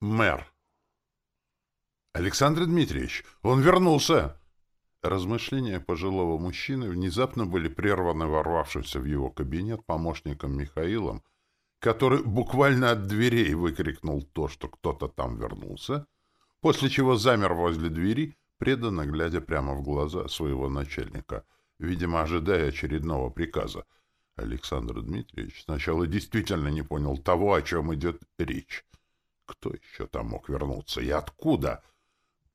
Мэр. «Александр Дмитриевич, он вернулся!» Размышления пожилого мужчины внезапно были прерваны ворвавшимся в его кабинет помощником Михаилом, который буквально от дверей выкрикнул то, что кто-то там вернулся, после чего замер возле двери, преданно глядя прямо в глаза своего начальника, видимо, ожидая очередного приказа. Александр Дмитриевич сначала действительно не понял того, о чем идет речь. Кто еще там мог вернуться и откуда?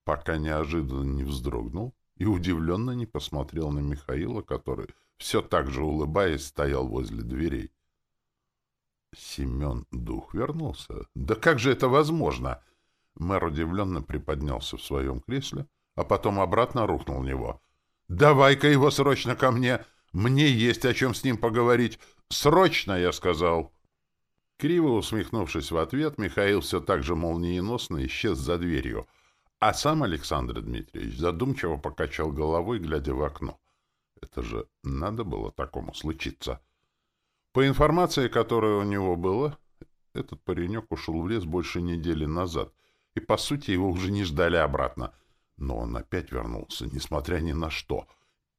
Пока неожиданно не вздрогнул, и удивленно не посмотрел на Михаила, который, все так же улыбаясь, стоял возле дверей. Семен Дух вернулся. Да как же это возможно? Мэр удивленно приподнялся в своем кресле, а потом обратно рухнул в него. «Давай-ка его срочно ко мне! Мне есть о чем с ним поговорить! Срочно!» — я сказал. Криво усмехнувшись в ответ, Михаил все так же молниеносно исчез за дверью — а сам Александр Дмитриевич задумчиво покачал головой, глядя в окно. Это же надо было такому случиться. По информации, которая у него была, этот паренек ушел в лес больше недели назад, и, по сути, его уже не ждали обратно. Но он опять вернулся, несмотря ни на что.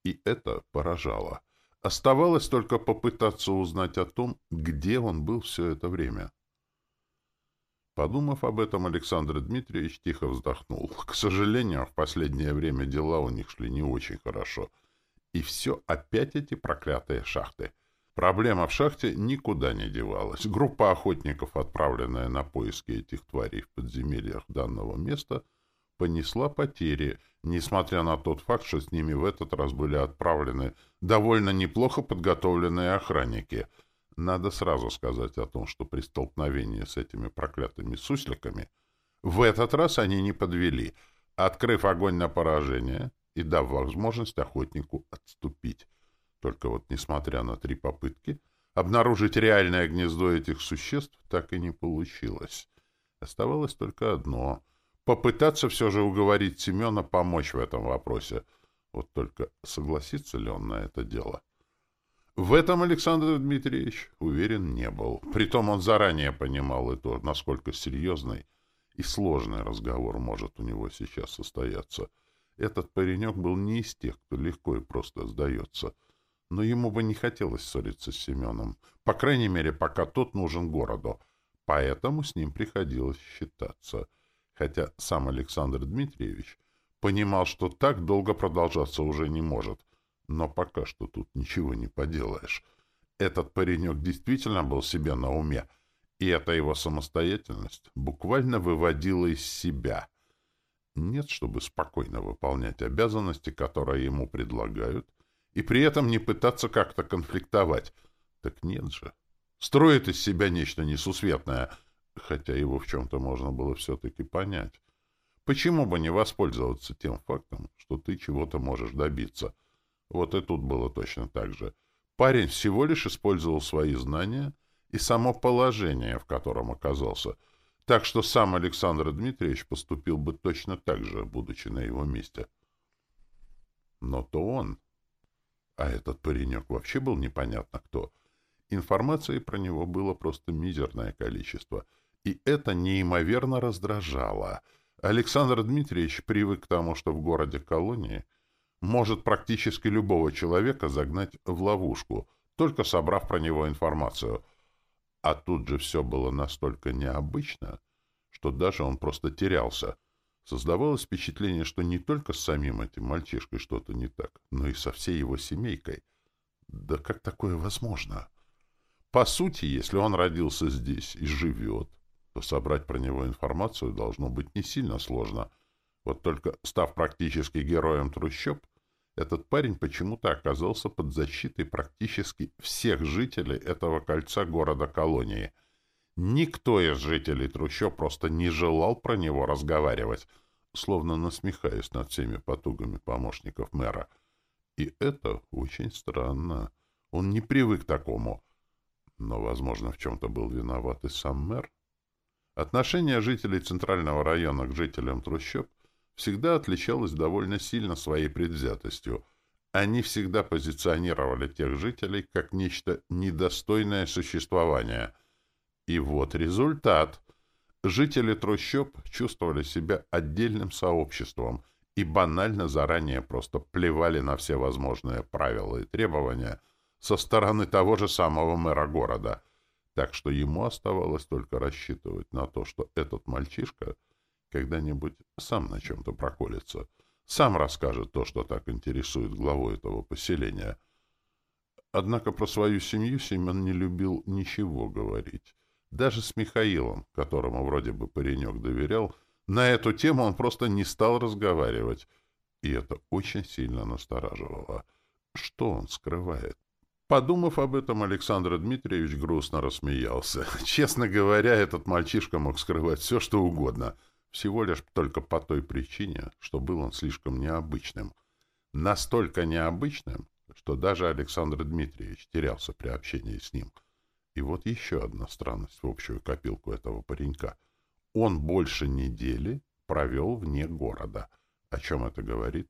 И это поражало. Оставалось только попытаться узнать о том, где он был все это время. Подумав об этом, Александр Дмитриевич тихо вздохнул. К сожалению, в последнее время дела у них шли не очень хорошо. И все опять эти проклятые шахты. Проблема в шахте никуда не девалась. Группа охотников, отправленная на поиски этих тварей в подземельях данного места, понесла потери, несмотря на тот факт, что с ними в этот раз были отправлены довольно неплохо подготовленные охранники — надо сразу сказать о том, что при столкновении с этими проклятыми сусликами в этот раз они не подвели, открыв огонь на поражение и дав возможность охотнику отступить. Только вот, несмотря на три попытки, обнаружить реальное гнездо этих существ так и не получилось. Оставалось только одно — попытаться все же уговорить Семена помочь в этом вопросе. Вот только согласится ли он на это дело? В этом Александр Дмитриевич уверен не был. Притом он заранее понимал и то, насколько серьезный и сложный разговор может у него сейчас состояться. Этот паренек был не из тех, кто легко и просто сдается. Но ему бы не хотелось ссориться с Семеном. По крайней мере, пока тот нужен городу. Поэтому с ним приходилось считаться. Хотя сам Александр Дмитриевич понимал, что так долго продолжаться уже не может — но пока что тут ничего не поделаешь. Этот паренек действительно был себе на уме, и эта его самостоятельность буквально выводила из себя. Нет, чтобы спокойно выполнять обязанности, которые ему предлагают, и при этом не пытаться как-то конфликтовать. Так нет же. Строит из себя нечто несусветное, хотя его в чем-то можно было все-таки понять. Почему бы не воспользоваться тем фактом, что ты чего-то можешь добиться — вот и тут было точно так же. Парень всего лишь использовал свои знания и само положение, в котором оказался. Так что сам Александр Дмитриевич поступил бы точно так же, будучи на его месте. Но то он. А этот паренек вообще был непонятно кто. Информации про него было просто мизерное количество. И это неимоверно раздражало. Александр Дмитриевич привык к тому, что в городе-колонии — может практически любого человека загнать в ловушку, только собрав про него информацию. А тут же все было настолько необычно, что даже он просто терялся. Создавалось впечатление, что не только с самим этим мальчишкой что-то не так, но и со всей его семейкой. Да как такое возможно? По сути, если он родился здесь и живет, то собрать про него информацию должно быть не сильно сложно — вот только, став практически героем трущоб, этот парень почему-то оказался под защитой практически всех жителей этого кольца города-колонии. Никто из жителей трущоб просто не желал про него разговаривать, словно насмехаясь над всеми потугами помощников мэра. И это очень странно. Он не привык к такому. Но, возможно, в чем-то был виноват и сам мэр. Отношение жителей Центрального района к жителям трущоб всегда отличалась довольно сильно своей предвзятостью. Они всегда позиционировали тех жителей как нечто недостойное существования. И вот результат. Жители трущоб чувствовали себя отдельным сообществом и банально заранее просто плевали на все возможные правила и требования со стороны того же самого мэра города. Так что ему оставалось только рассчитывать на то, что этот мальчишка когда-нибудь сам на чем-то проколется, сам расскажет то, что так интересует главу этого поселения. Однако про свою семью Семен не любил ничего говорить. Даже с Михаилом, которому вроде бы паренек доверял, на эту тему он просто не стал разговаривать. И это очень сильно настораживало. Что он скрывает? Подумав об этом, Александр Дмитриевич грустно рассмеялся. Честно говоря, этот мальчишка мог скрывать все, что угодно. Всего лишь только по той причине, что был он слишком необычным. Настолько необычным, что даже Александр Дмитриевич терялся при общении с ним — и вот еще одна странность в общую копилку этого паренька. Он больше недели провел вне города. О чем это говорит?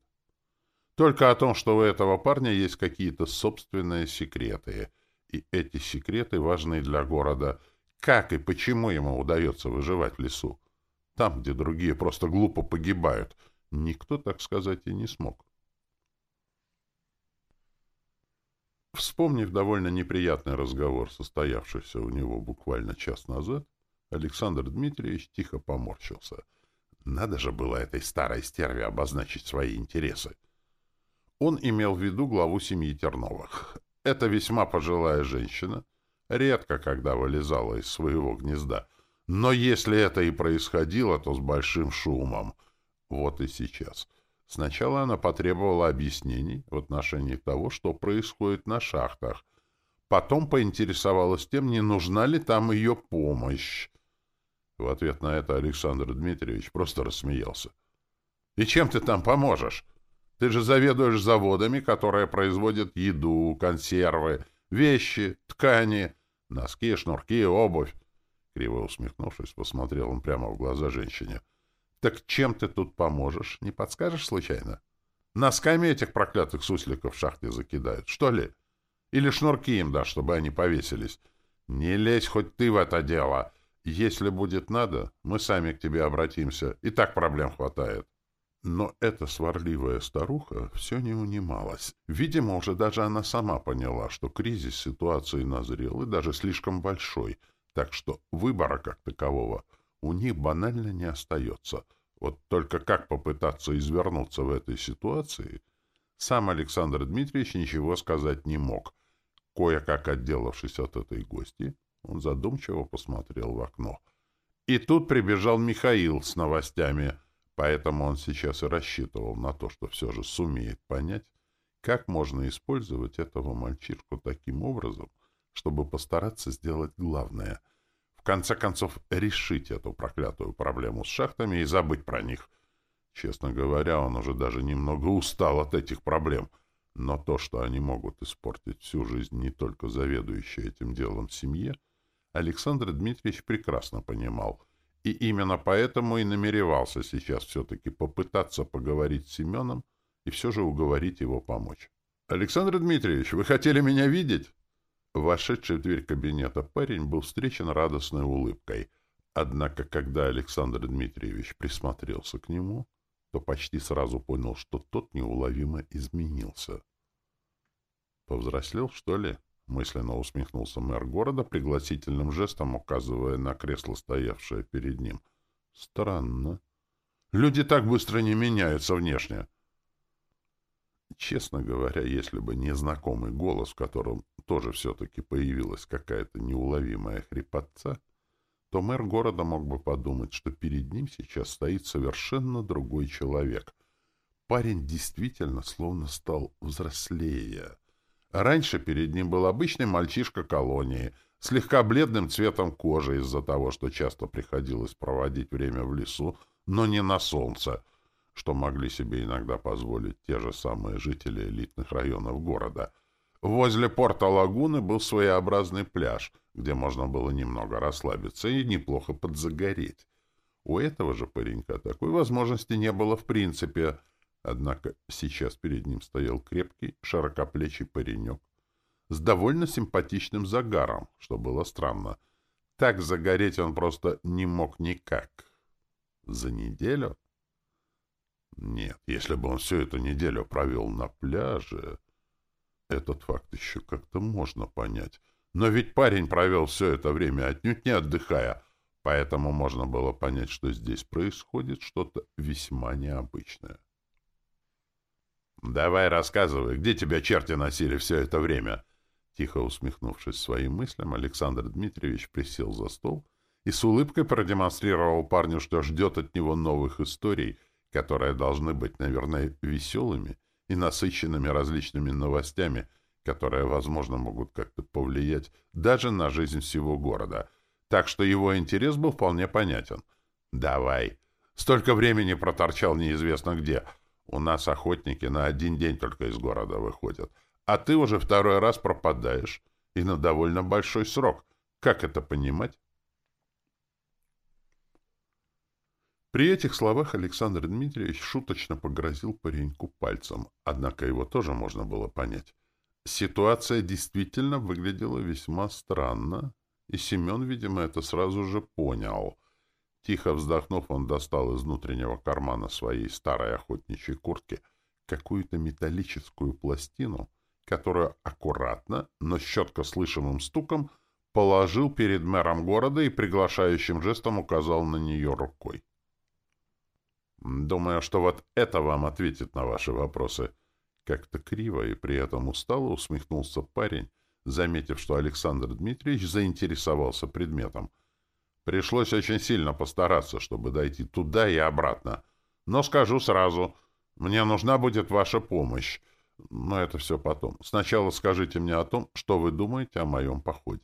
Только о том, что у этого парня есть какие-то собственные секреты. И эти секреты важны для города. Как и почему ему удается выживать в лесу? Там, где другие просто глупо погибают. Никто, так сказать, и не смог. Вспомнив довольно неприятный разговор, состоявшийся у него буквально час назад, Александр Дмитриевич тихо поморщился. Надо же было этой старой стерве обозначить свои интересы. Он имел в виду главу семьи Терновых. Это весьма пожилая женщина, редко когда вылезала из своего гнезда. Но если это и происходило, то с большим шумом. Вот и сейчас — Сначала она потребовала объяснений в отношении того, что происходит на шахтах. Потом поинтересовалась тем, не нужна ли там ее помощь. В ответ на это Александр Дмитриевич просто рассмеялся. «И чем ты там поможешь? Ты же заведуешь заводами, которые производят еду, консервы, вещи, ткани, носки, шнурки, обувь». Криво усмехнувшись, посмотрел он прямо в глаза женщине. — так чем ты тут поможешь? Не подскажешь случайно? Носками этих проклятых сусликов в шахте закидают, что ли? Или шнурки им дашь, чтобы они повесились? Не лезь хоть ты в это дело. Если будет надо, мы сами к тебе обратимся. И так проблем хватает. Но эта сварливая старуха все не унималась. Видимо, уже даже она сама поняла, что кризис ситуации назрел и даже слишком большой, так что выбора как такового — у них банально не остается. Вот только как попытаться извернуться в этой ситуации, сам Александр Дмитриевич ничего сказать не мог. Кое-как отделавшись от этой гости, он задумчиво посмотрел в окно. И тут прибежал Михаил с новостями, поэтому он сейчас и рассчитывал на то, что все же сумеет понять, как можно использовать этого мальчишку таким образом, чтобы постараться сделать главное — конце концов решить эту проклятую проблему с шахтами и забыть про них. Честно говоря, он уже даже немного устал от этих проблем. Но то, что они могут испортить всю жизнь не только заведующей этим делом семье, Александр Дмитриевич прекрасно понимал. И именно поэтому и намеревался сейчас все-таки попытаться поговорить с Семеном и все же уговорить его помочь. «Александр Дмитриевич, вы хотели меня видеть?» Вошедший в дверь кабинета парень был встречен радостной улыбкой. Однако, когда Александр Дмитриевич присмотрелся к нему, то почти сразу понял, что тот неуловимо изменился. «Повзрослел, что ли?» — мысленно усмехнулся мэр города, пригласительным жестом указывая на кресло, стоявшее перед ним. «Странно. Люди так быстро не меняются внешне». Честно говоря, если бы не знакомый голос, в котором тоже все-таки появилась какая-то неуловимая хрипотца, то мэр города мог бы подумать, что перед ним сейчас стоит совершенно другой человек. Парень действительно словно стал взрослее. Раньше перед ним был обычный мальчишка колонии, слегка бледным цветом кожи из-за того, что часто приходилось проводить время в лесу, но не на солнце — что могли себе иногда позволить те же самые жители элитных районов города. Возле порта Лагуны был своеобразный пляж, где можно было немного расслабиться и неплохо подзагореть. У этого же паренька такой возможности не было в принципе, однако сейчас перед ним стоял крепкий, широкоплечий паренек с довольно симпатичным загаром, что было странно. так загореть он просто не мог никак. За неделю? Нет, если бы он всю эту неделю провел на пляже, этот факт еще как-то можно понять. Но ведь парень провел все это время отнюдь не отдыхая, поэтому можно было понять, что здесь происходит что-то весьма необычное. «Давай рассказывай, где тебя черти носили все это время?» Тихо усмехнувшись своим мыслям, Александр Дмитриевич присел за стол и с улыбкой продемонстрировал парню, что ждет от него новых историй, которые должны быть, наверное, веселыми и насыщенными различными новостями, которые, возможно, могут как-то повлиять даже на жизнь всего города. Так что его интерес был вполне понятен. «Давай. Столько времени проторчал неизвестно где. У нас охотники на один день только из города выходят. А ты уже второй раз пропадаешь. И на довольно большой срок. Как это понимать?» При этих словах Александр Дмитриевич шуточно погрозил пареньку пальцем, однако его тоже можно было понять. Ситуация действительно выглядела весьма странно, и Семен, видимо, это сразу же понял. Тихо вздохнув, он достал из внутреннего кармана своей старой охотничьей куртки какую-то металлическую пластину, которую аккуратно, но с четко слышимым стуком положил перед мэром города и приглашающим жестом указал на нее рукой. Думаю, что вот это вам ответит на ваши вопросы. Как-то криво и при этом устало усмехнулся парень, заметив, что Александр Дмитриевич заинтересовался предметом. Пришлось очень сильно постараться, чтобы дойти туда и обратно. Но скажу сразу, мне нужна будет ваша помощь. Но это все потом. Сначала скажите мне о том, что вы думаете о моем походе.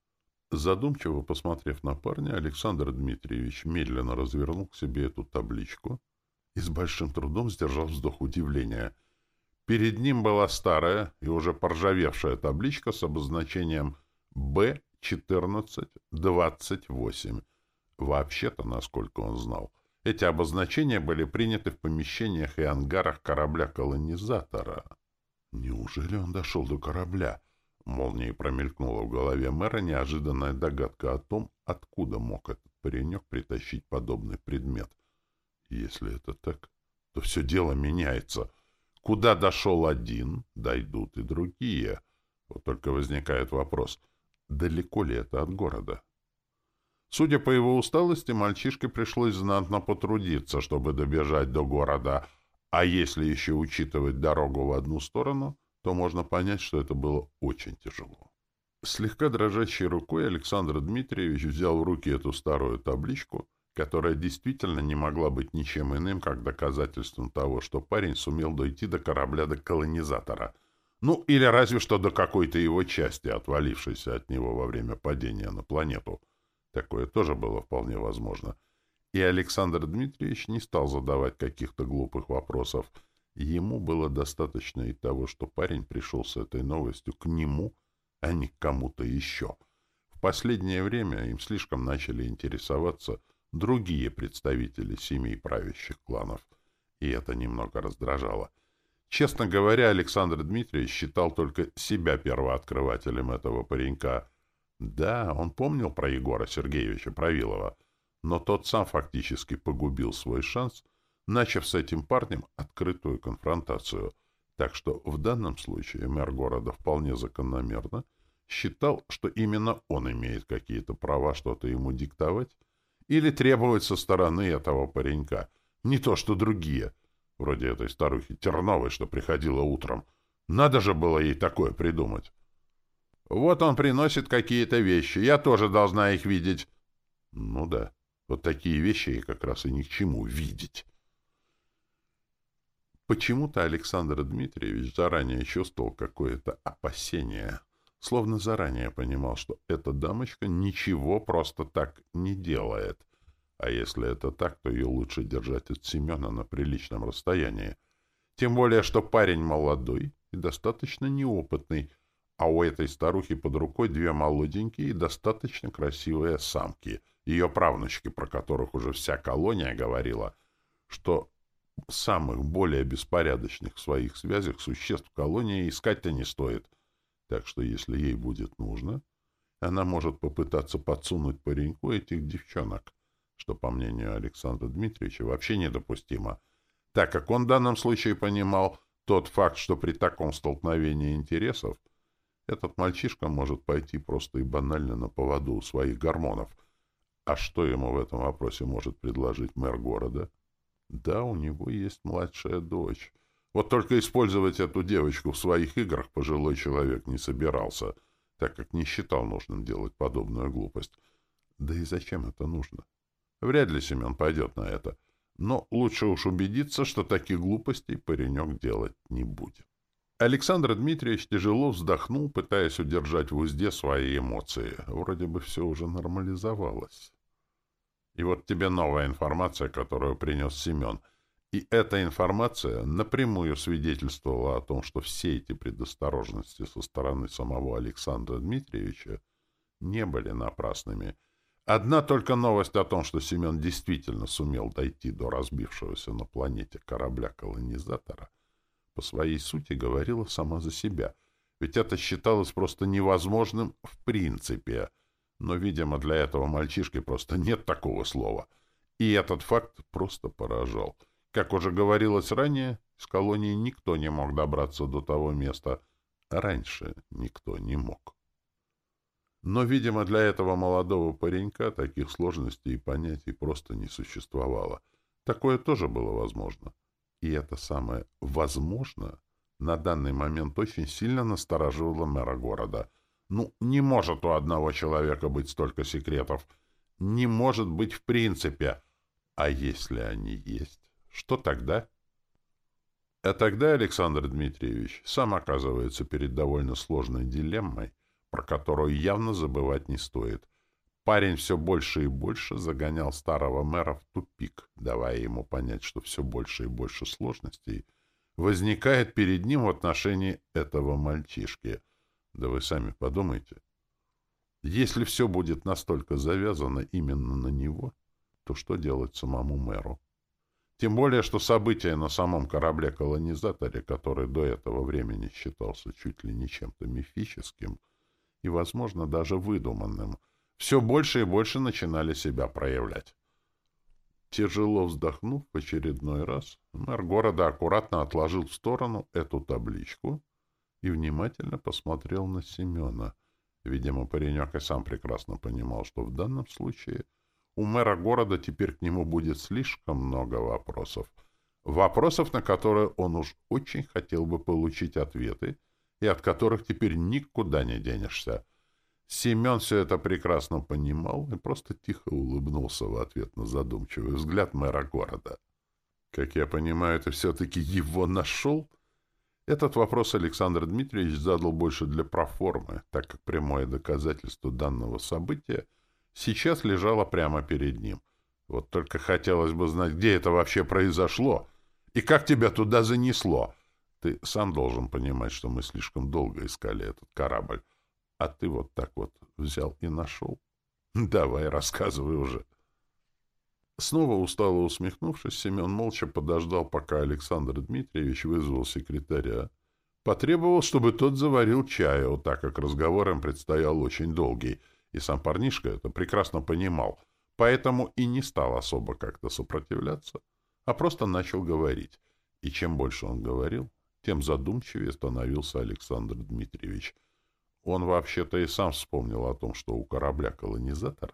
Задумчиво посмотрев на парня, Александр Дмитриевич медленно развернул к себе эту табличку — и с большим трудом сдержал вздох удивления. Перед ним была старая и уже поржавевшая табличка с обозначением Б-1428. Вообще-то, насколько он знал, эти обозначения были приняты в помещениях и ангарах корабля-колонизатора. Неужели он дошел до корабля? Молнией промелькнула в голове мэра неожиданная догадка о том, откуда мог этот паренек притащить подобный предмет — если это так, то все дело меняется. Куда дошел один, дойдут и другие. Вот только возникает вопрос, далеко ли это от города? Судя по его усталости, мальчишке пришлось знатно потрудиться, чтобы добежать до города, а если еще учитывать дорогу в одну сторону, то можно понять, что это было очень тяжело. Слегка дрожащей рукой Александр Дмитриевич взял в руки эту старую табличку которая действительно не могла быть ничем иным, как доказательством того, что парень сумел дойти до корабля до колонизатора. Ну, или разве что до какой-то его части, отвалившейся от него во время падения на планету. Такое тоже было вполне возможно. И Александр Дмитриевич не стал задавать каких-то глупых вопросов. Ему было достаточно и того, что парень пришел с этой новостью к нему, а не к кому-то еще. В последнее время им слишком начали интересоваться — другие представители семей правящих кланов, и это немного раздражало. Честно говоря, Александр Дмитриевич считал только себя первооткрывателем этого паренька. Да, он помнил про Егора Сергеевича Правилова, но тот сам фактически погубил свой шанс, начав с этим парнем открытую конфронтацию. Так что в данном случае мэр города вполне закономерно считал, что именно он имеет какие-то права что-то ему диктовать, или требовать со стороны этого паренька. Не то, что другие. Вроде этой старухи Терновой, что приходила утром. Надо же было ей такое придумать. Вот он приносит какие-то вещи. Я тоже должна их видеть. Ну да, вот такие вещи ей как раз и ни к чему видеть. Почему-то Александр Дмитриевич заранее чувствовал какое-то опасение — словно заранее понимал, что эта дамочка ничего просто так не делает. А если это так, то ее лучше держать от Семена на приличном расстоянии. Тем более, что парень молодой и достаточно неопытный, а у этой старухи под рукой две молоденькие и достаточно красивые самки, ее правнучки, про которых уже вся колония говорила, что самых более беспорядочных в своих связях существ колонии искать-то не стоит — так что если ей будет нужно, она может попытаться подсунуть пареньку этих девчонок, что, по мнению Александра Дмитриевича, вообще недопустимо, так как он в данном случае понимал тот факт, что при таком столкновении интересов этот мальчишка может пойти просто и банально на поводу у своих гормонов. А что ему в этом вопросе может предложить мэр города? Да, у него есть младшая дочь. Вот только использовать эту девочку в своих играх пожилой человек не собирался, так как не считал нужным делать подобную глупость. Да и зачем это нужно? Вряд ли Семен пойдет на это. Но лучше уж убедиться, что таких глупостей паренек делать не будет. Александр Дмитриевич тяжело вздохнул, пытаясь удержать в узде свои эмоции. Вроде бы все уже нормализовалось. И вот тебе новая информация, которую принес Семен. И эта информация напрямую свидетельствовала о том, что все эти предосторожности со стороны самого Александра Дмитриевича не были напрасными. Одна только новость о том, что Семен действительно сумел дойти до разбившегося на планете корабля-колонизатора — по своей сути говорила сама за себя, ведь это считалось просто невозможным в принципе. Но, видимо, для этого мальчишки просто нет такого слова. И этот факт просто поражал. Как уже говорилось ранее, с колонии никто не мог добраться до того места. Раньше никто не мог. Но, видимо, для этого молодого паренька таких сложностей и понятий просто не существовало. Такое тоже было возможно. И это самое «возможно» на данный момент очень сильно настораживало мэра города. Ну, не может у одного человека быть столько секретов. Не может быть в принципе. А если они есть, что тогда? А тогда Александр Дмитриевич сам оказывается перед довольно сложной дилеммой, про которую явно забывать не стоит. Парень все больше и больше загонял старого мэра в тупик, давая ему понять, что все больше и больше сложностей возникает перед ним в отношении этого мальчишки. Да вы сами подумайте. Если все будет настолько завязано именно на него, то что делать самому мэру? Тем более, что события на самом корабле-колонизаторе, который до этого времени считался чуть ли не чем-то мифическим и, возможно, даже выдуманным — все больше и больше начинали себя проявлять. Тяжело вздохнув в очередной раз, мэр города аккуратно отложил в сторону эту табличку и внимательно посмотрел на Семена. Видимо, паренек и сам прекрасно понимал, что в данном случае у мэра города теперь к нему будет слишком много вопросов. Вопросов, на которые он уж очень хотел бы получить ответы, и от которых теперь никуда не денешься. Семен все это прекрасно понимал и просто тихо улыбнулся в ответ на задумчивый взгляд мэра города. Как я понимаю, ты все-таки его нашел? Этот вопрос Александр Дмитриевич задал больше для проформы, так как прямое доказательство данного события сейчас лежало прямо перед ним. Вот только хотелось бы знать, где это вообще произошло и как тебя туда занесло. Ты сам должен понимать, что мы слишком долго искали этот корабль. А ты вот так вот взял и нашел? Давай, рассказывай уже. Снова устало усмехнувшись, Семен молча подождал, пока Александр Дмитриевич вызвал секретаря. Потребовал, чтобы тот заварил чаю, так как разговор им предстоял очень долгий, и сам парнишка это прекрасно понимал, поэтому и не стал особо как-то сопротивляться, а просто начал говорить. И чем больше он говорил, тем задумчивее становился Александр Дмитриевич, он вообще-то и сам вспомнил о том, что у корабля-колонизатора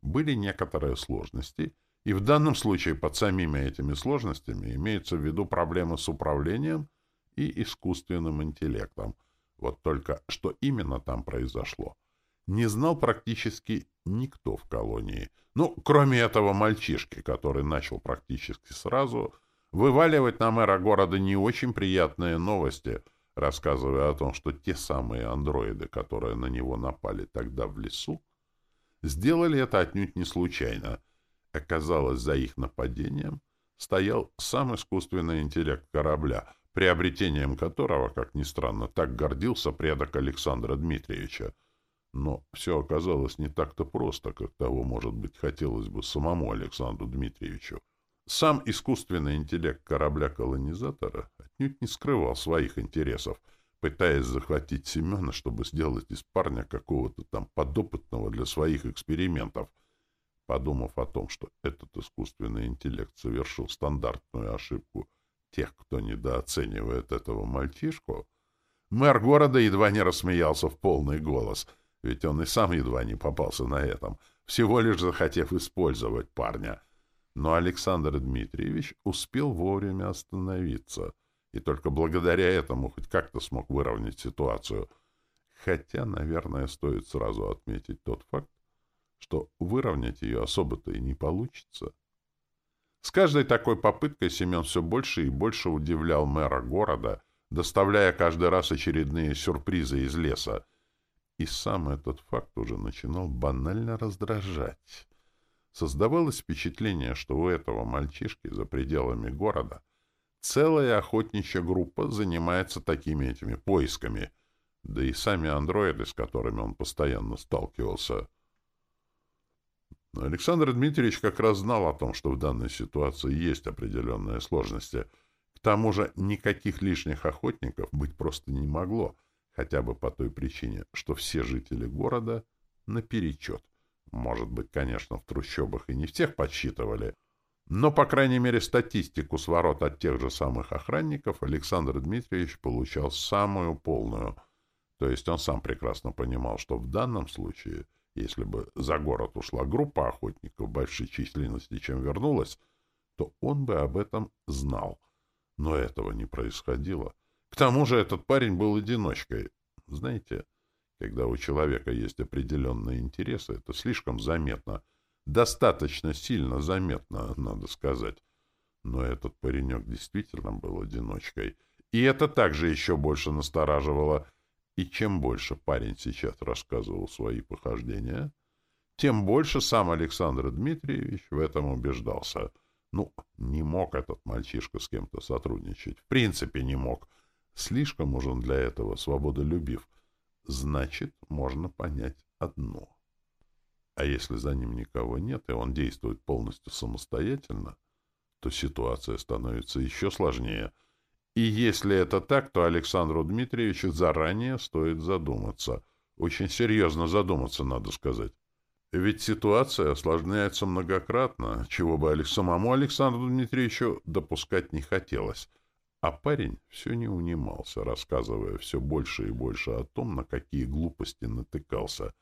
были некоторые сложности, и в данном случае под самими этими сложностями имеются в виду проблемы с управлением и искусственным интеллектом. Вот только что именно там произошло, не знал практически никто в колонии. Ну, кроме этого мальчишки, который начал практически сразу вываливать на мэра города не очень приятные новости — рассказывая о том, что те самые андроиды, которые на него напали тогда в лесу, сделали это отнюдь не случайно. Оказалось, за их нападением стоял сам искусственный интеллект корабля, приобретением которого, как ни странно, так гордился предок Александра Дмитриевича. Но все оказалось не так-то просто, как того, может быть, хотелось бы самому Александру Дмитриевичу. Сам искусственный интеллект корабля-колонизатора отнюдь не скрывал своих интересов, пытаясь захватить Семена, чтобы сделать из парня какого-то там подопытного для своих экспериментов. Подумав о том, что этот искусственный интеллект совершил стандартную ошибку тех, кто недооценивает этого мальчишку, мэр города едва не рассмеялся в полный голос, ведь он и сам едва не попался на этом, всего лишь захотев использовать парня. Но Александр Дмитриевич успел вовремя остановиться — и только благодаря этому хоть как-то смог выровнять ситуацию. Хотя, наверное, стоит сразу отметить тот факт, что выровнять ее особо-то и не получится. С каждой такой попыткой Семен все больше и больше удивлял мэра города, доставляя каждый раз очередные сюрпризы из леса. И сам этот факт уже начинал банально раздражать. Создавалось впечатление, что у этого мальчишки за пределами города — Целая охотничья группа занимается такими этими поисками, да и сами андроиды, с которыми он постоянно сталкивался. Александр Дмитриевич как раз знал о том, что в данной ситуации есть определенные сложности. К тому же никаких лишних охотников быть просто не могло, хотя бы по той причине, что все жители города наперечет. Может быть, конечно, в трущобах и не всех подсчитывали, но, по крайней мере, статистику с ворот от тех же самых охранников Александр Дмитриевич получал самую полную. То есть он сам прекрасно понимал, что в данном случае, если бы за город ушла группа охотников большей численности, чем вернулась, то он бы об этом знал. Но этого не происходило. К тому же этот парень был одиночкой. Знаете, когда у человека есть определенные интересы, это слишком заметно — Достаточно сильно заметно, надо сказать. Но этот паренек действительно был одиночкой. И это также еще больше настораживало. И чем больше парень сейчас рассказывал свои похождения, тем больше сам Александр Дмитриевич в этом убеждался. Ну, не мог этот мальчишка с кем-то сотрудничать. В принципе, не мог. Слишком уж он для этого свободолюбив. Значит, можно понять одно. А если за ним никого нет, и он действует полностью самостоятельно, то ситуация становится еще сложнее. И если это так, то Александру Дмитриевичу заранее стоит задуматься. Очень серьезно задуматься, надо сказать. Ведь ситуация осложняется многократно, чего бы самому Александру Дмитриевичу допускать не хотелось. А парень все не унимался, рассказывая все больше и больше о том, на какие глупости натыкался —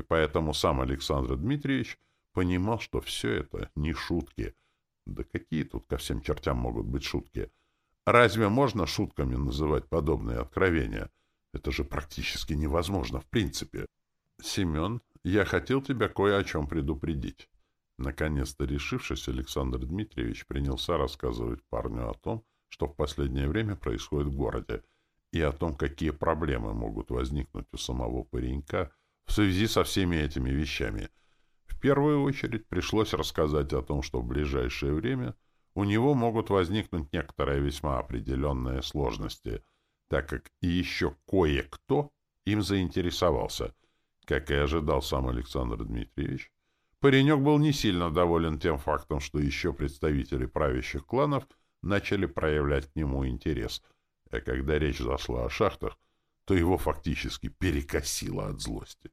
и поэтому сам Александр Дмитриевич понимал, что все это не шутки. Да какие тут ко всем чертям могут быть шутки? Разве можно шутками называть подобные откровения? Это же практически невозможно в принципе. Семен, я хотел тебя кое о чем предупредить. Наконец-то решившись, Александр Дмитриевич принялся рассказывать парню о том, что в последнее время происходит в городе, и о том, какие проблемы могут возникнуть у самого паренька, в связи со всеми этими вещами. В первую очередь пришлось рассказать о том, что в ближайшее время у него могут возникнуть некоторые весьма определенные сложности, так как и еще кое-кто им заинтересовался. Как и ожидал сам Александр Дмитриевич, паренек был не сильно доволен тем фактом, что еще представители правящих кланов начали проявлять к нему интерес, а когда речь зашла о шахтах, то его фактически перекосило от злости.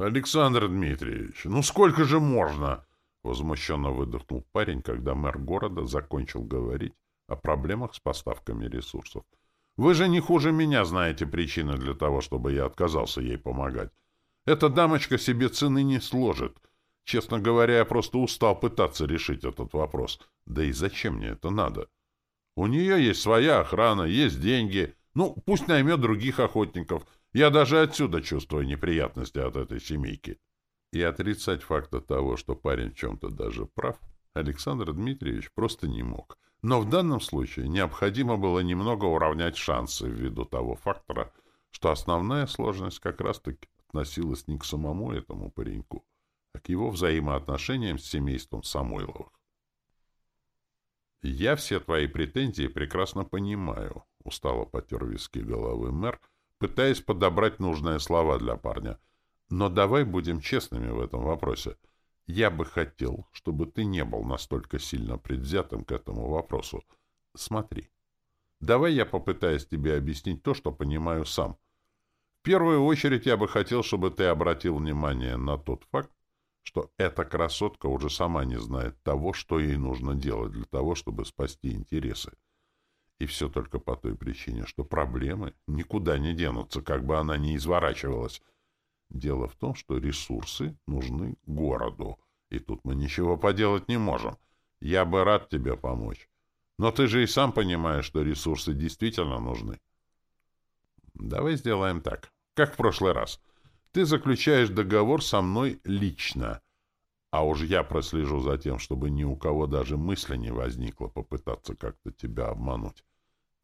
«Александр Дмитриевич, ну сколько же можно?» Возмущенно выдохнул парень, когда мэр города закончил говорить о проблемах с поставками ресурсов. «Вы же не хуже меня знаете причины для того, чтобы я отказался ей помогать. Эта дамочка себе цены не сложит. Честно говоря, я просто устал пытаться решить этот вопрос. Да и зачем мне это надо? У нее есть своя охрана, есть деньги. Ну, пусть наймет других охотников». Я даже отсюда чувствую неприятности от этой семейки. И отрицать факта того, что парень в чем-то даже прав, Александр Дмитриевич просто не мог. Но в данном случае необходимо было немного уравнять шансы ввиду того фактора, что основная сложность как раз-таки относилась не к самому этому пареньку, а к его взаимоотношениям с семейством Самойловых. «Я все твои претензии прекрасно понимаю», — устало потер виски головы мэр, пытаясь подобрать нужные слова для парня. Но давай будем честными в этом вопросе. Я бы хотел, чтобы ты не был настолько сильно предвзятым к этому вопросу. Смотри. Давай я попытаюсь тебе объяснить то, что понимаю сам. В первую очередь я бы хотел, чтобы ты обратил внимание на тот факт, что эта красотка уже сама не знает того, что ей нужно делать для того, чтобы спасти интересы. И все только по той причине, что проблемы никуда не денутся, как бы она ни изворачивалась. Дело в том, что ресурсы нужны городу, и тут мы ничего поделать не можем. Я бы рад тебе помочь. Но ты же и сам понимаешь, что ресурсы действительно нужны. Давай сделаем так, как в прошлый раз. Ты заключаешь договор со мной лично, а уж я прослежу за тем, чтобы ни у кого даже мысли не возникло попытаться как-то тебя обмануть.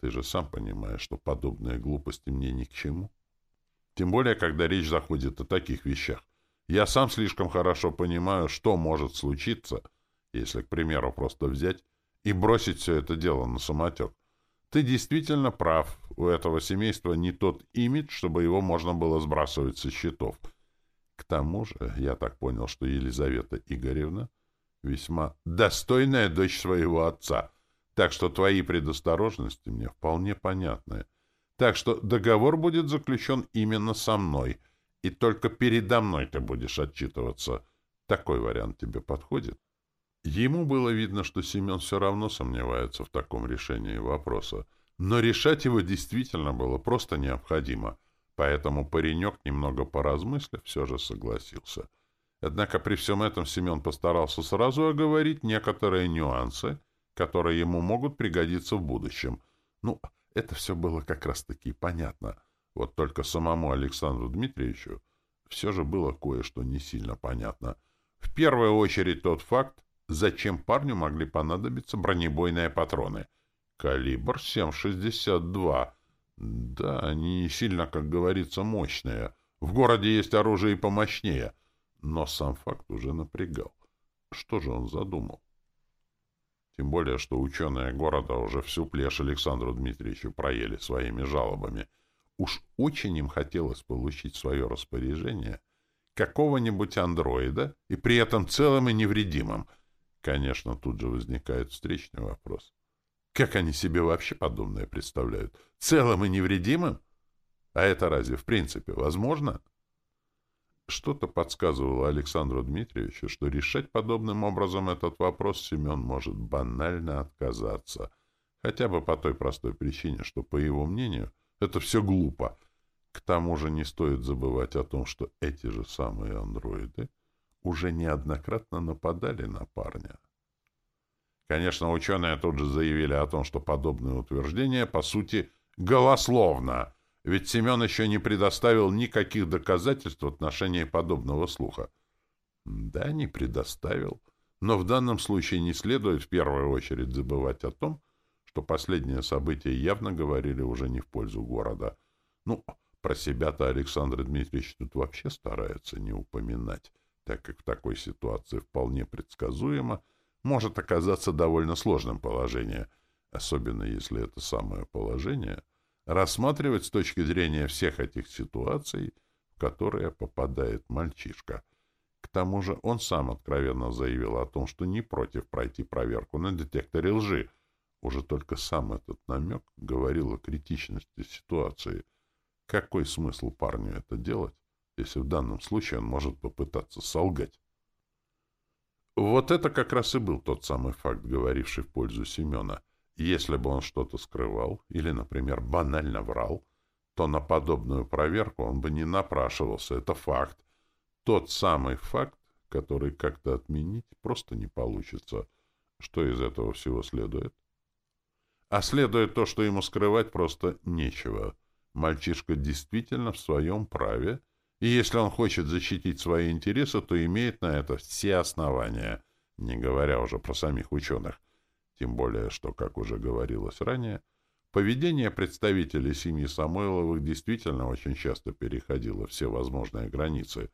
Ты же сам понимаешь, что подобные глупости мне ни к чему. Тем более, когда речь заходит о таких вещах. Я сам слишком хорошо понимаю, что может случиться, если, к примеру, просто взять и бросить все это дело на самотек. Ты действительно прав. У этого семейства не тот имидж, чтобы его можно было сбрасывать со счетов. К тому же, я так понял, что Елизавета Игоревна весьма достойная дочь своего отца, так что твои предосторожности мне вполне понятны. Так что договор будет заключен именно со мной, и только передо мной ты будешь отчитываться. Такой вариант тебе подходит? Ему было видно, что Семен все равно сомневается в таком решении вопроса, но решать его действительно было просто необходимо, поэтому паренек, немного поразмыслив, все же согласился. Однако при всем этом Семен постарался сразу оговорить некоторые нюансы, которые ему могут пригодиться в будущем. Ну, это все было как раз-таки понятно. Вот только самому Александру Дмитриевичу все же было кое-что не сильно понятно. В первую очередь тот факт, зачем парню могли понадобиться бронебойные патроны. Калибр 7,62. Да, они не сильно, как говорится, мощные. В городе есть оружие и помощнее. Но сам факт уже напрягал. Что же он задумал? Тем более, что ученые города уже всю плешь Александру Дмитриевичу проели своими жалобами. Уж очень им хотелось получить свое распоряжение какого-нибудь андроида и при этом целым и невредимым — Конечно, тут же возникает встречный вопрос. Как они себе вообще подобное представляют? Целым и невредимым? А это разве в принципе возможно? Что-то подсказывало Александру Дмитриевичу, что решать подобным образом этот вопрос Семен может банально отказаться. Хотя бы по той простой причине, что, по его мнению, это все глупо. К тому же не стоит забывать о том, что эти же самые андроиды уже неоднократно нападали на парня. Конечно, ученые тут же заявили о том, что подобное утверждение, по сути, голословно, ведь Семен еще не предоставил никаких доказательств в отношении подобного слуха. Да, не предоставил, но в данном случае не следует в первую очередь забывать о том, что последние события явно говорили уже не в пользу города. Ну, про себя-то Александр Дмитриевич тут вообще старается не упоминать так как в такой ситуации вполне предсказуемо может оказаться довольно сложным положение, особенно если это самое положение рассматривать с точки зрения всех этих ситуаций, в которые попадает мальчишка. К тому же он сам откровенно заявил о том, что не против пройти проверку на детекторе лжи. Уже только сам этот намек говорил о критичности ситуации. Какой смысл парню это делать? если в данном случае он может попытаться солгать. Вот это как раз и был тот самый факт, говоривший в пользу Семена. Если бы он что-то скрывал или, например, банально врал, то на подобную проверку он бы не напрашивался. Это факт. Тот самый факт, который как-то отменить просто не получится. Что из этого всего следует? А следует то, что ему скрывать просто нечего. Мальчишка действительно в своем праве — и если он хочет защитить свои интересы, то имеет на это все основания, не говоря уже про самих ученых. Тем более, что, как уже говорилось ранее, поведение представителей семьи Самойловых действительно очень часто переходило все возможные границы.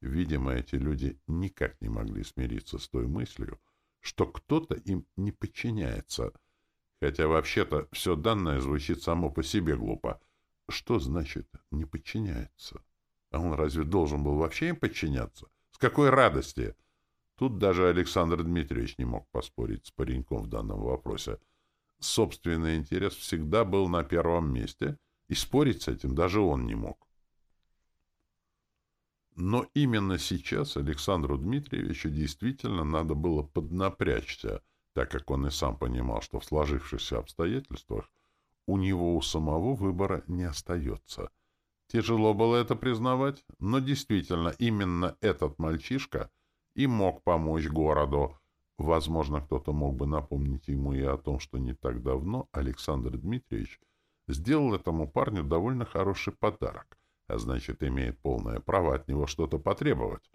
Видимо, эти люди никак не могли смириться с той мыслью, что кто-то им не подчиняется. Хотя вообще-то все данное звучит само по себе глупо. Что значит «не подчиняется»? А он разве должен был вообще им подчиняться? С какой радости? Тут даже Александр Дмитриевич не мог поспорить с пареньком в данном вопросе. Собственный интерес всегда был на первом месте, и спорить с этим даже он не мог. Но именно сейчас Александру Дмитриевичу действительно надо было поднапрячься, так как он и сам понимал, что в сложившихся обстоятельствах у него у самого выбора не остается. Тяжело было это признавать, но действительно именно этот мальчишка и мог помочь городу. Возможно, кто-то мог бы напомнить ему и о том, что не так давно Александр Дмитриевич сделал этому парню довольно хороший подарок — а значит, имеет полное право от него что-то потребовать.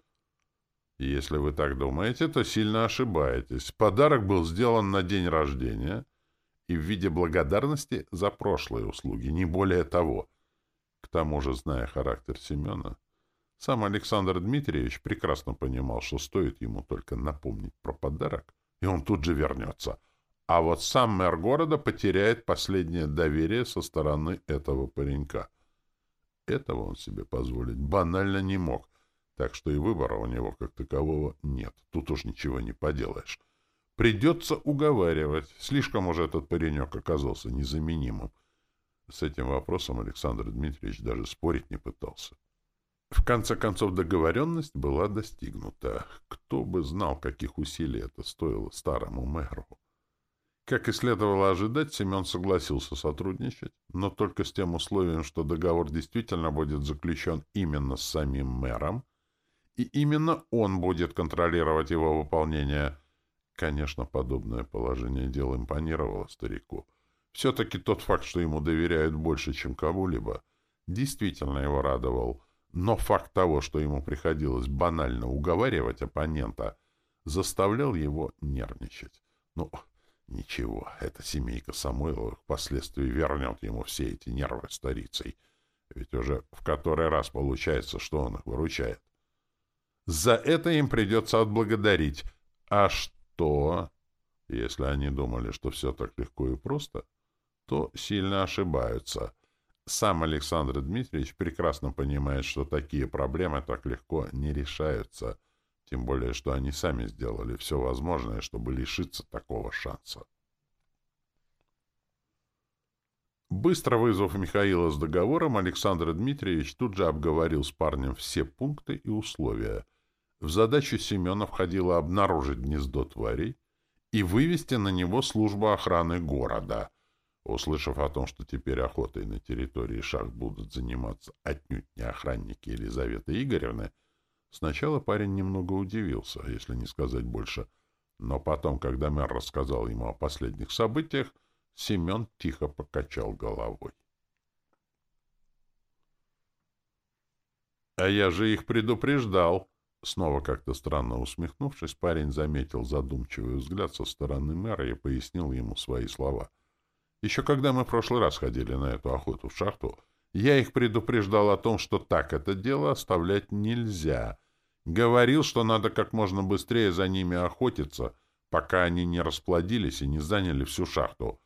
если вы так думаете, то сильно ошибаетесь. Подарок был сделан на день рождения и в виде благодарности за прошлые услуги, не более того. К тому же, зная характер Семена, сам Александр Дмитриевич прекрасно понимал, что стоит ему только напомнить про подарок, и он тут же вернется. А вот сам мэр города потеряет последнее доверие со стороны этого паренька — этого он себе позволить банально не мог, так что и выбора у него как такового нет. Тут уж ничего не поделаешь. Придется уговаривать. Слишком уже этот паренек оказался незаменимым. С этим вопросом Александр Дмитриевич даже спорить не пытался. В конце концов, договоренность была достигнута. Кто бы знал, каких усилий это стоило старому мэру. Как и следовало ожидать, Семен согласился сотрудничать, но только с тем условием, что договор действительно будет заключен именно с самим мэром, и именно он будет контролировать его выполнение. Конечно, подобное положение дел импонировало старику. Все-таки тот факт, что ему доверяют больше, чем кому-либо, действительно его радовал. Но факт того, что ему приходилось банально уговаривать оппонента, заставлял его нервничать. Ну, Ничего, эта семейка Самойловых впоследствии вернет ему все эти нервы старицей. Ведь уже в который раз получается, что он их выручает. За это им придется отблагодарить. А что? Если они думали, что все так легко и просто, то сильно ошибаются. Сам Александр Дмитриевич прекрасно понимает, что такие проблемы так легко не решаются — тем более, что они сами сделали все возможное, чтобы лишиться такого шанса. Быстро вызвав Михаила с договором, Александр Дмитриевич тут же обговорил с парнем все пункты и условия. В задачу Семена входило обнаружить гнездо тварей и вывести на него службу охраны города. Услышав о том, что теперь охотой на территории шахт будут заниматься отнюдь не охранники Елизаветы Игоревны, Сначала парень немного удивился, если не сказать больше. Но потом, когда мэр рассказал ему о последних событиях, Семен тихо покачал головой. «А я же их предупреждал!» Снова как-то странно усмехнувшись, парень заметил задумчивый взгляд со стороны мэра и пояснил ему свои слова. «Еще когда мы в прошлый раз ходили на эту охоту в шахту, я их предупреждал о том, что так это дело оставлять нельзя. Говорил, что надо как можно быстрее за ними охотиться, пока они не расплодились и не заняли всю шахту.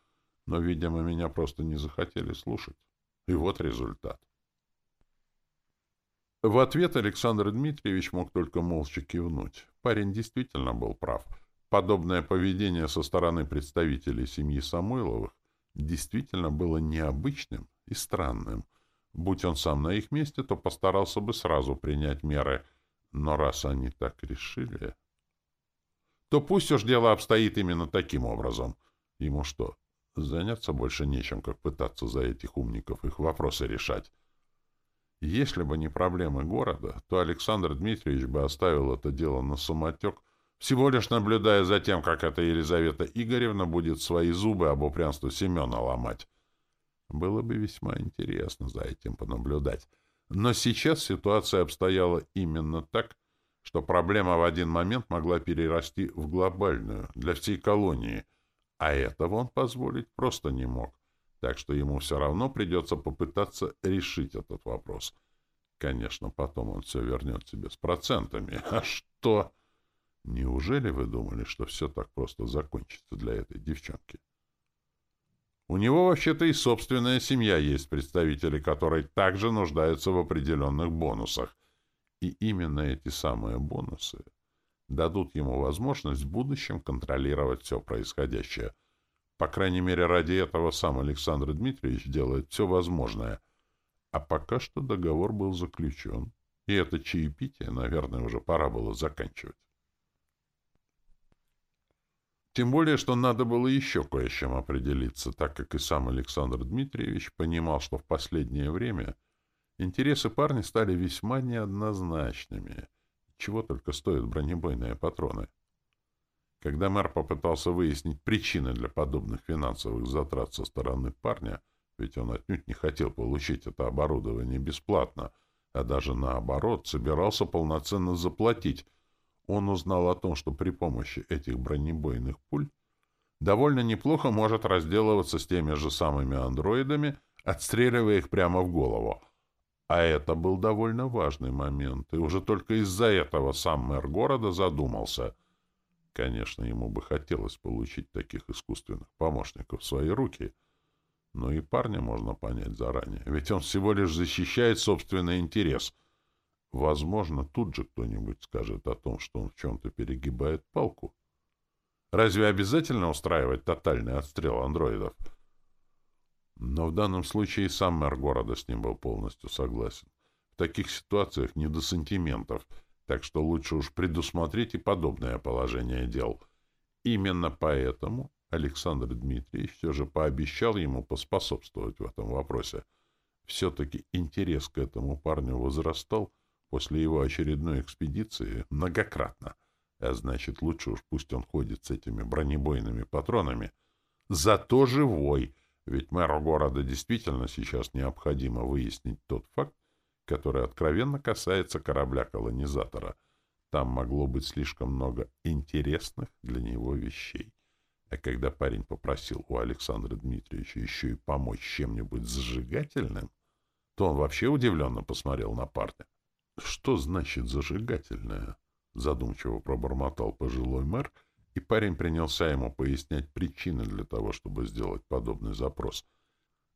Но, видимо, меня просто не захотели слушать. И вот результат. В ответ Александр Дмитриевич мог только молча кивнуть. Парень действительно был прав. Подобное поведение со стороны представителей семьи Самойловых действительно было необычным и странным. Будь он сам на их месте, то постарался бы сразу принять меры. Но раз они так решили, то пусть уж дело обстоит именно таким образом. Ему что, заняться больше нечем, как пытаться за этих умников их вопросы решать? Если бы не проблемы города, то Александр Дмитриевич бы оставил это дело на самотек, всего лишь наблюдая за тем, как эта Елизавета Игоревна будет свои зубы об упрямство Семена ломать. Было бы весьма интересно за этим понаблюдать. Но сейчас ситуация обстояла именно так, что проблема в один момент могла перерасти в глобальную, для всей колонии, а этого он позволить просто не мог. Так что ему все равно придется попытаться решить этот вопрос. Конечно, потом он все вернет себе с процентами. А что? Неужели вы думали, что все так просто закончится для этой девчонки? У него вообще-то и собственная семья есть, представители которой также нуждаются в определенных бонусах. И именно эти самые бонусы дадут ему возможность в будущем контролировать все происходящее. По крайней мере, ради этого сам Александр Дмитриевич делает все возможное. А пока что договор был заключен. И это чаепитие, наверное, уже пора было заканчивать. Тем более, что надо было еще кое с чем определиться, так как и сам Александр Дмитриевич понимал, что в последнее время интересы парня стали весьма неоднозначными. Чего только стоят бронебойные патроны. Когда мэр попытался выяснить причины для подобных финансовых затрат со стороны парня, ведь он отнюдь не хотел получить это оборудование бесплатно, а даже наоборот, собирался полноценно заплатить, он узнал о том, что при помощи этих бронебойных пуль довольно неплохо может разделываться с теми же самыми андроидами, отстреливая их прямо в голову. А это был довольно важный момент, и уже только из-за этого сам мэр города задумался. Конечно, ему бы хотелось получить таких искусственных помощников в свои руки, но и парня можно понять заранее, ведь он всего лишь защищает собственный интерес — Возможно, тут же кто-нибудь скажет о том, что он в чем-то перегибает палку. Разве обязательно устраивать тотальный отстрел андроидов? Но в данном случае сам мэр города с ним был полностью согласен. В таких ситуациях не до сантиментов, так что лучше уж предусмотреть и подобное положение дел. Именно поэтому Александр Дмитриевич все же пообещал ему поспособствовать в этом вопросе. Все-таки интерес к этому парню возрастал, после его очередной экспедиции многократно. А значит, лучше уж пусть он ходит с этими бронебойными патронами. Зато живой, ведь мэру города действительно сейчас необходимо выяснить тот факт, который откровенно касается корабля-колонизатора. Там могло быть слишком много интересных для него вещей. А когда парень попросил у Александра Дмитриевича еще и помочь чем-нибудь зажигательным, то он вообще удивленно посмотрел на парня. Что значит зажигательное? Задумчиво пробормотал пожилой мэр, и парень принялся ему пояснять причины для того, чтобы сделать подобный запрос.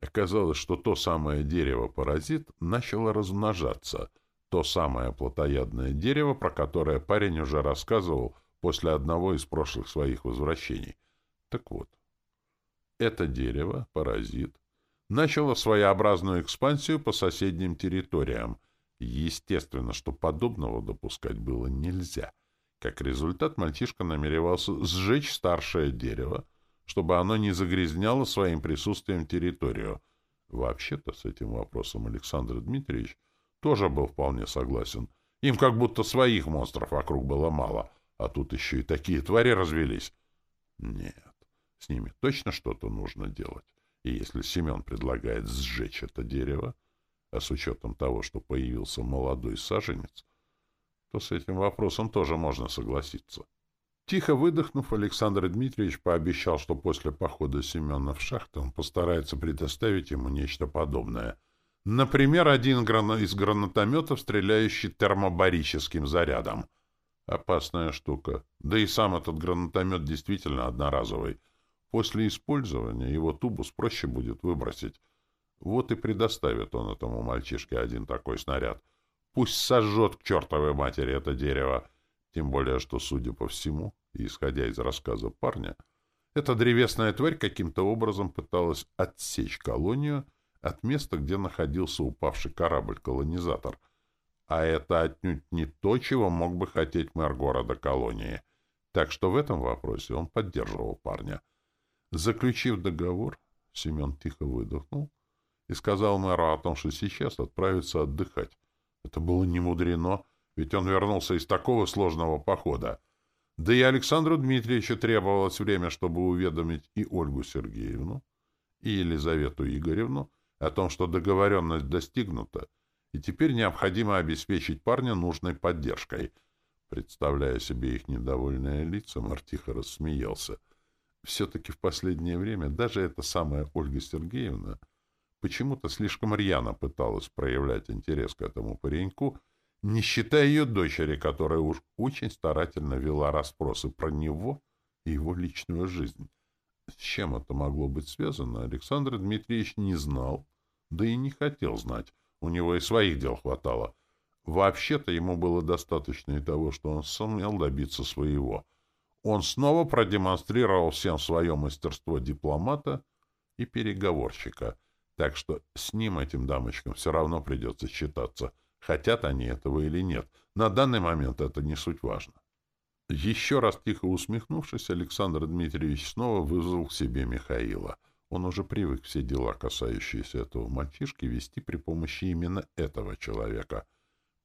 Оказалось, что то самое дерево-паразит начало размножаться, то самое плотоядное дерево, про которое парень уже рассказывал после одного из прошлых своих возвращений. Так вот, это дерево, паразит, начало своеобразную экспансию по соседним территориям — Естественно, что подобного допускать было нельзя. Как результат, мальчишка намеревался сжечь старшее дерево, чтобы оно не загрязняло своим присутствием территорию. Вообще-то с этим вопросом Александр Дмитриевич тоже был вполне согласен. Им как будто своих монстров вокруг было мало, а тут еще и такие твари развелись. Нет, с ними точно что-то нужно делать. И если Семен предлагает сжечь это дерево, а с учетом того, что появился молодой саженец, то с этим вопросом тоже можно согласиться. Тихо выдохнув, Александр Дмитриевич пообещал, что после похода Семена в шахту он постарается предоставить ему нечто подобное. Например, один из гранатометов, стреляющий термобарическим зарядом. Опасная штука. Да и сам этот гранатомет действительно одноразовый. После использования его тубус проще будет выбросить. Вот и предоставит он этому мальчишке один такой снаряд. Пусть сожжет к чертовой матери это дерево. Тем более, что, судя по всему, исходя из рассказа парня, эта древесная тварь каким-то образом пыталась отсечь колонию от места, где находился упавший корабль-колонизатор. А это отнюдь не то, чего мог бы хотеть мэр города колонии. Так что в этом вопросе он поддерживал парня. Заключив договор, Семен тихо выдохнул и сказал мэру о том, что сейчас отправится отдыхать. Это было не мудрено, ведь он вернулся из такого сложного похода. Да и Александру Дмитриевичу требовалось время, чтобы уведомить и Ольгу Сергеевну, и Елизавету Игоревну о том, что договоренность достигнута, и теперь необходимо обеспечить парня нужной поддержкой. Представляя себе их недовольные лица, Мартиха рассмеялся. Все-таки в последнее время даже эта самая Ольга Сергеевна почему-то слишком рьяно пыталась проявлять интерес к этому пареньку, не считая ее дочери, которая уж очень старательно вела расспросы про него и его личную жизнь. С чем это могло быть связано, Александр Дмитриевич не знал, да и не хотел знать. У него и своих дел хватало. Вообще-то ему было достаточно и того, что он сумел добиться своего. он снова продемонстрировал всем свое мастерство дипломата и переговорщика, так что с ним, этим дамочкам, все равно придется считаться, хотят они этого или нет. На данный момент это не суть важно. Еще раз тихо усмехнувшись, Александр Дмитриевич снова вызвал к себе Михаила. Он уже привык все дела, касающиеся этого мальчишки, вести при помощи именно этого человека.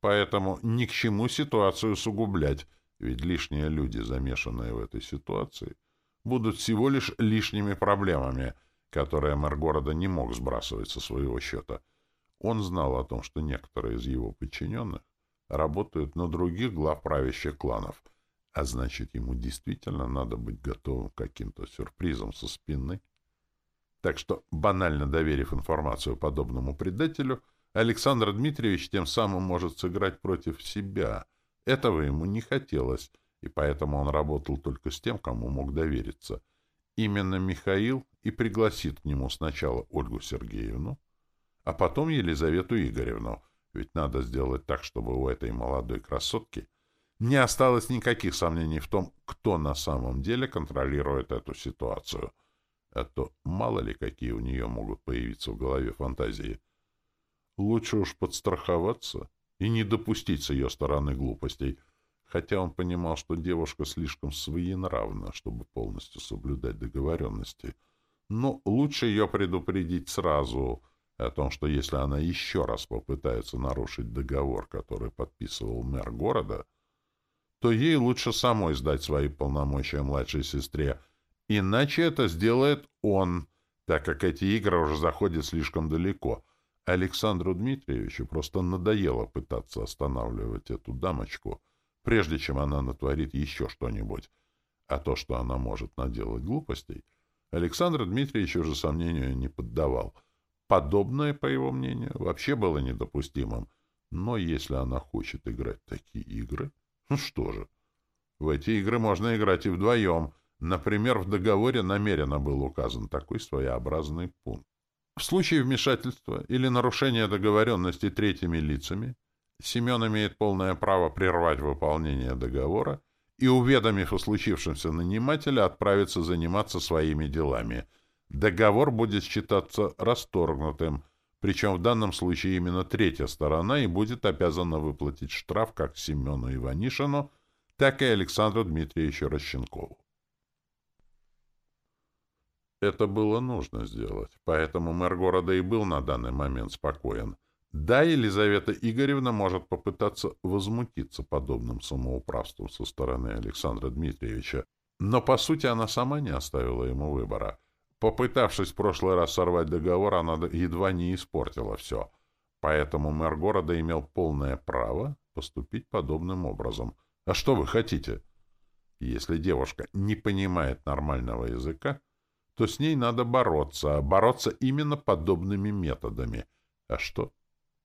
Поэтому ни к чему ситуацию усугублять, ведь лишние люди, замешанные в этой ситуации, будут всего лишь лишними проблемами, которые мэр города не мог сбрасывать со своего счета. Он знал о том, что некоторые из его подчиненных работают на других глав правящих кланов — а значит, ему действительно надо быть готовым к каким-то сюрпризам со спины. Так что, банально доверив информацию подобному предателю, Александр Дмитриевич тем самым может сыграть против себя. Этого ему не хотелось, и поэтому он работал только с тем, кому мог довериться. Именно Михаил и пригласит к нему сначала Ольгу Сергеевну, а потом Елизавету Игоревну, ведь надо сделать так, чтобы у этой молодой красотки не осталось никаких сомнений в том, кто на самом деле контролирует эту ситуацию. А то мало ли какие у нее могут появиться в голове фантазии. Лучше уж подстраховаться и не допустить с ее стороны глупостей, хотя он понимал, что девушка слишком своенравна, чтобы полностью соблюдать договоренности. Но лучше ее предупредить сразу о том, что если она еще раз попытается нарушить договор, который подписывал мэр города, то ей лучше самой сдать свои полномочия младшей сестре. Иначе это сделает он, так как эти игры уже заходят слишком далеко. Александру Дмитриевичу просто надоело пытаться останавливать эту дамочку, прежде чем она натворит еще что-нибудь. А то, что она может наделать глупостей, Александр Дмитриевич уже сомнению не поддавал. Подобное, по его мнению, вообще было недопустимым. Но если она хочет играть такие игры, ну что же, в эти игры можно играть и вдвоем. Например, в договоре намеренно был указан такой своеобразный пункт. В случае вмешательства или нарушения договоренности третьими лицами Семен имеет полное право прервать выполнение договора и, уведомив о случившемся нанимателя, отправиться заниматься своими делами. Договор будет считаться расторгнутым, причем в данном случае именно третья сторона и будет обязана выплатить штраф как Семену Иванишину, так и Александру Дмитриевичу Рощенкову. Это было нужно сделать, поэтому мэр города и был на данный момент спокоен. Да, Елизавета Игоревна может попытаться возмутиться подобным самоуправством со стороны Александра Дмитриевича, но, по сути, она сама не оставила ему выбора — Попытавшись в прошлый раз сорвать договор, она едва не испортила все. Поэтому мэр города имел полное право поступить подобным образом. А что вы хотите? Если девушка не понимает нормального языка, то с ней надо бороться, а бороться именно подобными методами. А что?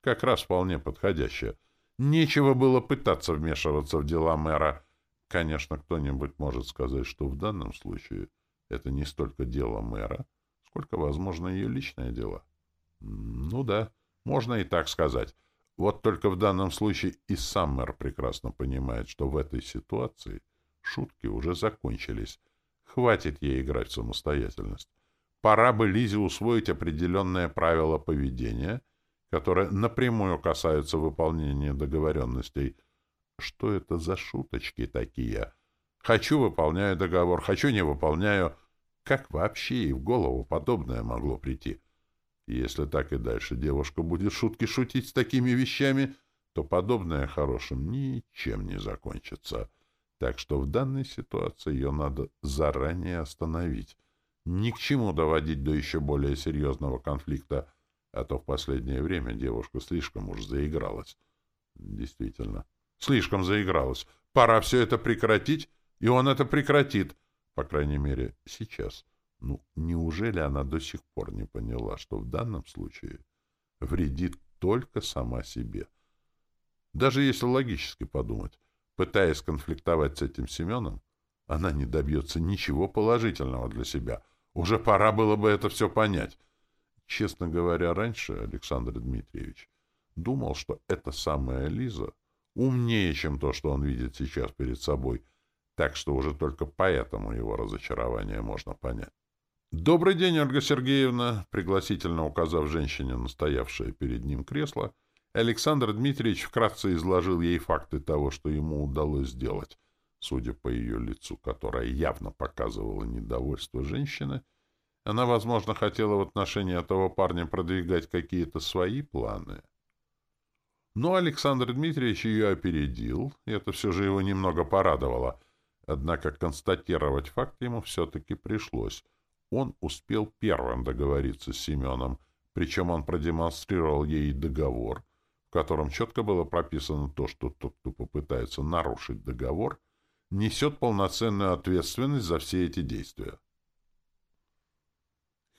Как раз вполне подходящее. Нечего было пытаться вмешиваться в дела мэра. Конечно, кто-нибудь может сказать, что в данном случае это не столько дело мэра, сколько, возможно, ее личное дело. Ну да, можно и так сказать. Вот только в данном случае и сам мэр прекрасно понимает, что в этой ситуации шутки уже закончились. Хватит ей играть в самостоятельность. Пора бы Лизе усвоить определенные правила поведения, которые напрямую касаются выполнения договоренностей. Что это за шуточки такие? Хочу — выполняю договор, хочу — не выполняю. Как вообще и в голову подобное могло прийти? Если так и дальше девушка будет шутки шутить с такими вещами, то подобное хорошим ничем не закончится. Так что в данной ситуации ее надо заранее остановить. Ни к чему доводить до еще более серьезного конфликта, а то в последнее время девушка слишком уж заигралась. Действительно, слишком заигралась. Пора все это прекратить и он это прекратит. По крайней мере, сейчас. Ну, неужели она до сих пор не поняла, что в данном случае вредит только сама себе? Даже если логически подумать, пытаясь конфликтовать с этим Семеном, она не добьется ничего положительного для себя. Уже пора было бы это все понять. Честно говоря, раньше Александр Дмитриевич думал, что эта самая Лиза умнее, чем то, что он видит сейчас перед собой — так что уже только поэтому его разочарование можно понять. «Добрый день, Ольга Сергеевна!» Пригласительно указав женщине на стоявшее перед ним кресло, Александр Дмитриевич вкратце изложил ей факты того, что ему удалось сделать. Судя по ее лицу, которое явно показывало недовольство женщины, она, возможно, хотела в отношении этого парня продвигать какие-то свои планы. Но Александр Дмитриевич ее опередил, и это все же его немного порадовало. Однако констатировать факт ему все-таки пришлось. Он успел первым договориться с Семеном, причем он продемонстрировал ей договор, в котором четко было прописано то, что тот, кто попытается нарушить договор, несет полноценную ответственность за все эти действия.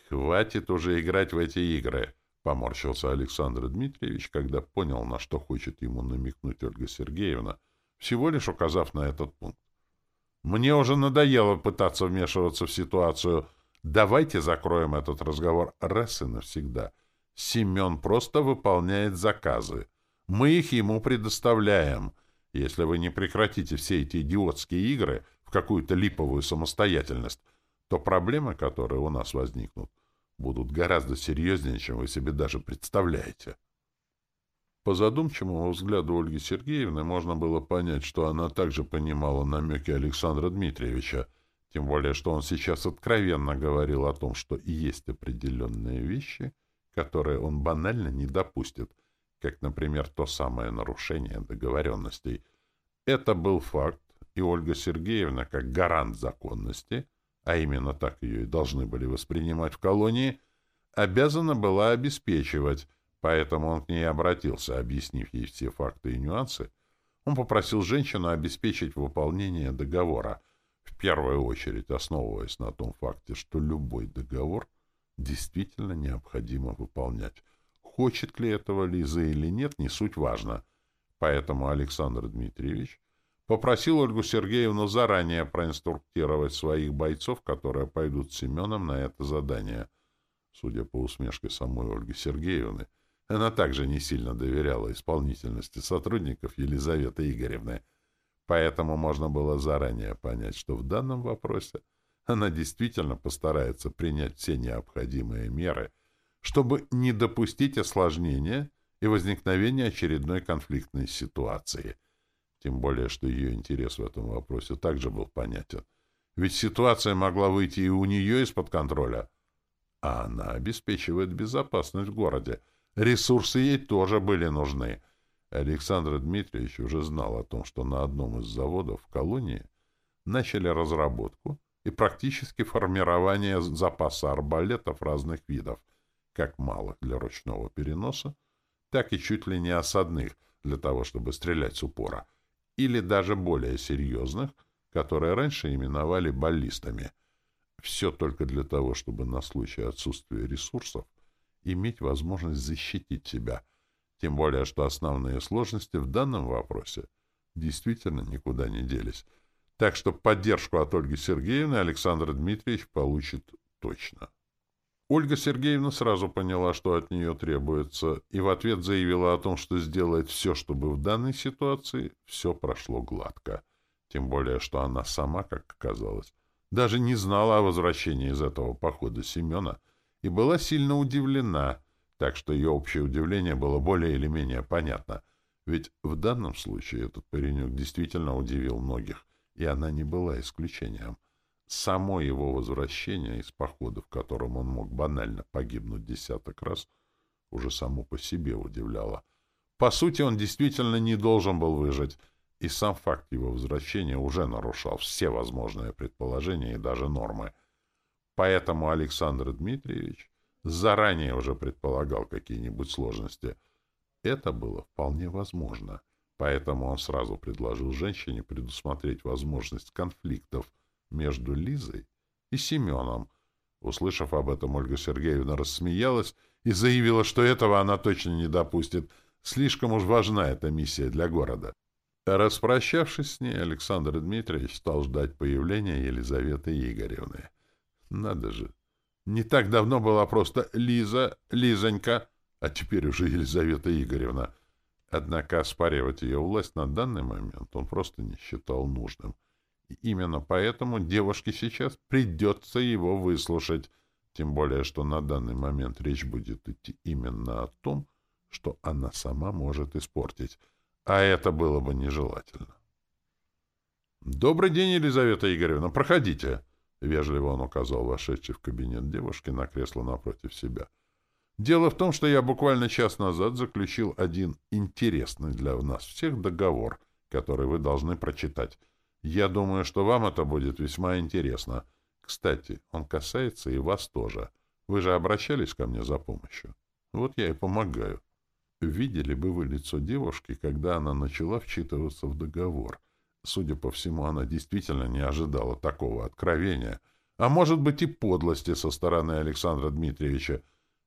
«Хватит уже играть в эти игры», — поморщился Александр Дмитриевич, когда понял, на что хочет ему намекнуть Ольга Сергеевна, всего лишь указав на этот пункт. «Мне уже надоело пытаться вмешиваться в ситуацию. Давайте закроем этот разговор раз и навсегда. Семен просто выполняет заказы. Мы их ему предоставляем. Если вы не прекратите все эти идиотские игры в какую-то липовую самостоятельность, то проблемы, которые у нас возникнут, будут гораздо серьезнее, чем вы себе даже представляете. По задумчивому взгляду Ольги Сергеевны можно было понять, что она также понимала намеки Александра Дмитриевича, тем более, что он сейчас откровенно говорил о том, что есть определенные вещи, которые он банально не допустит, как, например, то самое нарушение договоренностей. Это был факт, и Ольга Сергеевна, как гарант законности, а именно так ее и должны были воспринимать в колонии, обязана была обеспечивать, поэтому он к ней обратился, объяснив ей все факты и нюансы. Он попросил женщину обеспечить выполнение договора, в первую очередь основываясь на том факте, что любой договор действительно необходимо выполнять. Хочет ли этого Лиза или нет, не суть важно. Поэтому Александр Дмитриевич попросил Ольгу Сергеевну заранее проинструктировать своих бойцов, которые пойдут с Семеном на это задание. Судя по усмешке самой Ольги Сергеевны, она также не сильно доверяла исполнительности сотрудников Елизаветы Игоревны, поэтому можно было заранее понять, что в данном вопросе она действительно постарается принять все необходимые меры — чтобы не допустить осложнения и возникновения очередной конфликтной ситуации. Тем более, что ее интерес в этом вопросе также был понятен. Ведь ситуация могла выйти и у нее из-под контроля. А она обеспечивает безопасность в городе. Ресурсы ей тоже были нужны. Александр Дмитриевич уже знал о том, что на одном из заводов в колонии начали разработку и практически формирование запаса арбалетов разных видов — как малых для ручного переноса, так и чуть ли не осадных для того, чтобы стрелять с упора, или даже более серьезных, которые раньше именовали баллистами. Все только для того, чтобы на случай отсутствия ресурсов иметь возможность защитить себя, тем более что основные сложности в данном вопросе действительно никуда не делись. Так что поддержку от Ольги Сергеевны Александр Дмитриевич получит точно. Ольга Сергеевна сразу поняла, что от нее требуется, и в ответ заявила о том, что сделает все, чтобы в данной ситуации все прошло гладко. Тем более, что она сама, как оказалось, даже не знала о возвращении из этого похода Семена и была сильно удивлена, так что ее общее удивление было более или менее понятно. Ведь в данном случае этот паренек действительно удивил многих, и она не была исключением. Само его возвращение из похода, в котором он мог банально погибнуть десяток раз, уже само по себе удивляло. По сути, он действительно не должен был выжить, и сам факт его возвращения уже нарушал все возможные предположения и даже нормы. Поэтому Александр Дмитриевич заранее уже предполагал какие-нибудь сложности. Это было вполне возможно, поэтому он сразу предложил женщине предусмотреть возможность конфликтов между Лизой и Семеном. Услышав об этом, Ольга Сергеевна рассмеялась и заявила, что этого она точно не допустит. Слишком уж важна эта миссия для города. Распрощавшись с ней, Александр Дмитриевич стал ждать появления Елизаветы Игоревны. Надо же! Не так давно была просто Лиза, Лизонька, а теперь уже Елизавета Игоревна. Однако оспаривать ее власть на данный момент он просто не считал нужным — Именно поэтому девушке сейчас придется его выслушать, тем более, что на данный момент речь будет идти именно о том, что она сама может испортить, а это было бы нежелательно. «Добрый день, Елизавета Игоревна, проходите!» — вежливо он указал вошедший в кабинет девушки на кресло напротив себя. «Дело в том, что я буквально час назад заключил один интересный для нас всех договор, который вы должны прочитать. Я думаю, что вам это будет весьма интересно. Кстати, он касается и вас тоже. Вы же обращались ко мне за помощью. Вот я и помогаю». Видели бы вы лицо девушки, когда она начала вчитываться в договор — Судя по всему, она действительно не ожидала такого откровения, а может быть и подлости со стороны Александра Дмитриевича,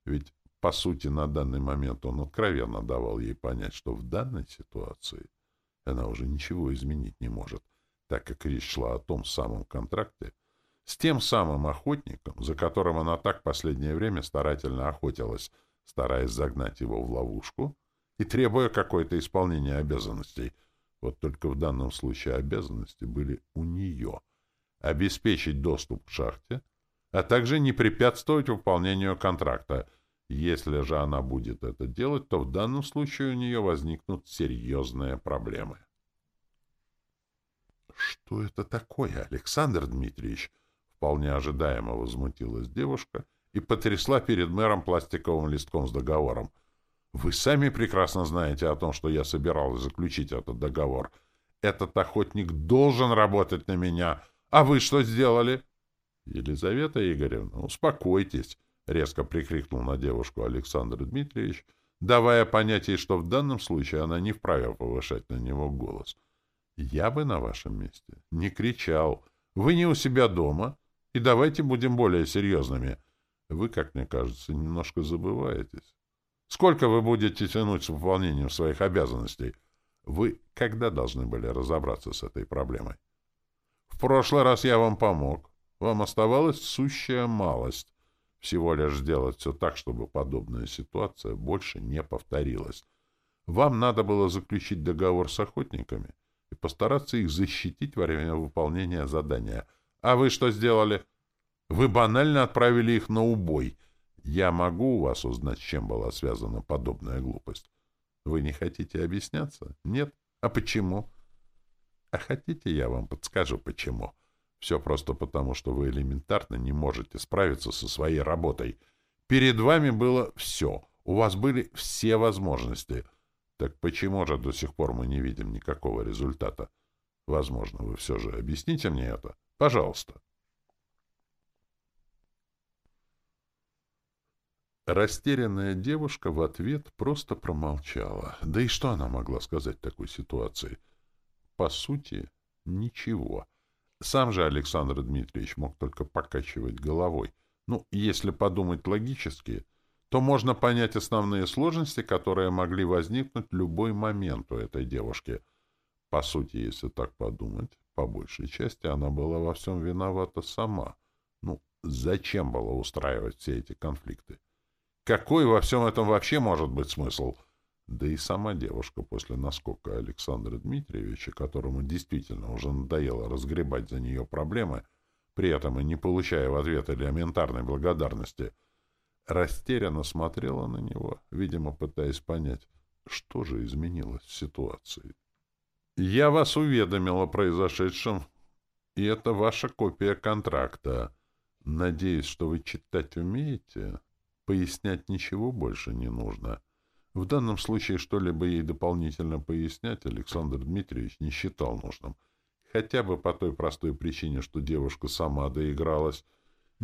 ведь, по сути, на данный момент он откровенно давал ей понять, что в данной ситуации она уже ничего изменить не может, так как речь шла о том самом контракте с тем самым охотником, за которым она так последнее время старательно охотилась, стараясь загнать его в ловушку и требуя какое-то исполнение обязанностей — вот только в данном случае обязанности были у нее — обеспечить доступ к шахте, а также не препятствовать выполнению контракта. Если же она будет это делать, то в данном случае у нее возникнут серьезные проблемы. «Что это такое, Александр Дмитриевич?» Вполне ожидаемо возмутилась девушка и потрясла перед мэром пластиковым листком с договором — вы сами прекрасно знаете о том, что я собиралась заключить этот договор. Этот охотник должен работать на меня. А вы что сделали? Елизавета Игоревна, успокойтесь, — резко прикрикнул на девушку Александр Дмитриевич, давая понять ей, что в данном случае она не вправе повышать на него голос. Я бы на вашем месте не кричал. Вы не у себя дома, и давайте будем более серьезными. Вы, как мне кажется, немножко забываетесь. Сколько вы будете тянуть с выполнением своих обязанностей? Вы когда должны были разобраться с этой проблемой? В прошлый раз я вам помог. Вам оставалась сущая малость. Всего лишь сделать все так, чтобы подобная ситуация больше не повторилась. Вам надо было заключить договор с охотниками и постараться их защитить во время выполнения задания. А вы что сделали? Вы банально отправили их на убой — я могу у вас узнать, с чем была связана подобная глупость? Вы не хотите объясняться? Нет? А почему? А хотите, я вам подскажу, почему? Все просто потому, что вы элементарно не можете справиться со своей работой. Перед вами было все. У вас были все возможности. Так почему же до сих пор мы не видим никакого результата? Возможно, вы все же объясните мне это? Пожалуйста. Растерянная девушка в ответ просто промолчала. Да и что она могла сказать в такой ситуации? По сути, ничего. Сам же Александр Дмитриевич мог только покачивать головой. Ну, если подумать логически, то можно понять основные сложности, которые могли возникнуть в любой момент у этой девушки. По сути, если так подумать, по большей части она была во всем виновата сама. Ну, зачем было устраивать все эти конфликты? Какой во всем этом вообще может быть смысл? Да и сама девушка после наскока Александра Дмитриевича, которому действительно уже надоело разгребать за нее проблемы, при этом и не получая в ответ элементарной благодарности, растерянно смотрела на него, видимо, пытаясь понять, что же изменилось в ситуации. «Я вас уведомил о произошедшем, и это ваша копия контракта. Надеюсь, что вы читать умеете?» Пояснять ничего больше не нужно. В данном случае что-либо ей дополнительно пояснять Александр Дмитриевич не считал нужным. Хотя бы по той простой причине, что девушка сама доигралась.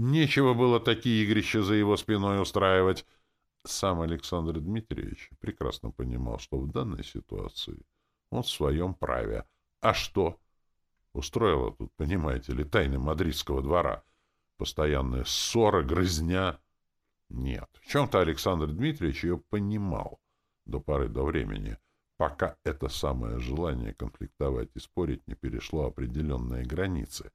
Нечего было такие игрища за его спиной устраивать. Сам Александр Дмитриевич прекрасно понимал, что в данной ситуации он в своем праве. А что? Устроила тут, понимаете ли, тайны мадридского двора. Постоянная ссора, грызня. Нет, в чем-то Александр Дмитриевич ее понимал до поры до времени, пока это самое желание конфликтовать и спорить не перешло определенные границы.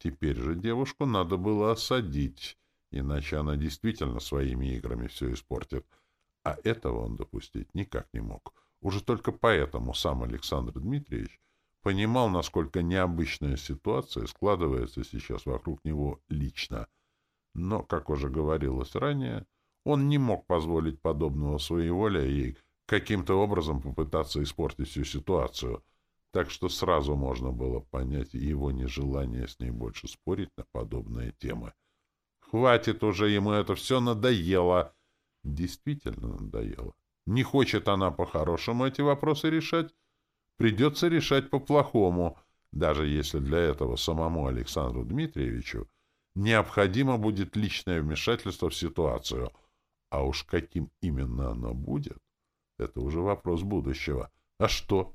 Теперь же девушку надо было осадить, иначе она действительно своими играми все испортит. А этого он допустить никак не мог. Уже только поэтому сам Александр Дмитриевич понимал, насколько необычная ситуация складывается сейчас вокруг него лично. Но, как уже говорилось ранее, он не мог позволить подобного своеволия и каким-то образом попытаться испортить всю ситуацию, так что сразу можно было понять его нежелание с ней больше спорить на подобные темы. Хватит уже, ему это все надоело. Действительно надоело. Не хочет она по-хорошему эти вопросы решать, придется решать по-плохому, даже если для этого самому Александру Дмитриевичу необходимо будет личное вмешательство в ситуацию. А уж каким именно оно будет, это уже вопрос будущего. А что?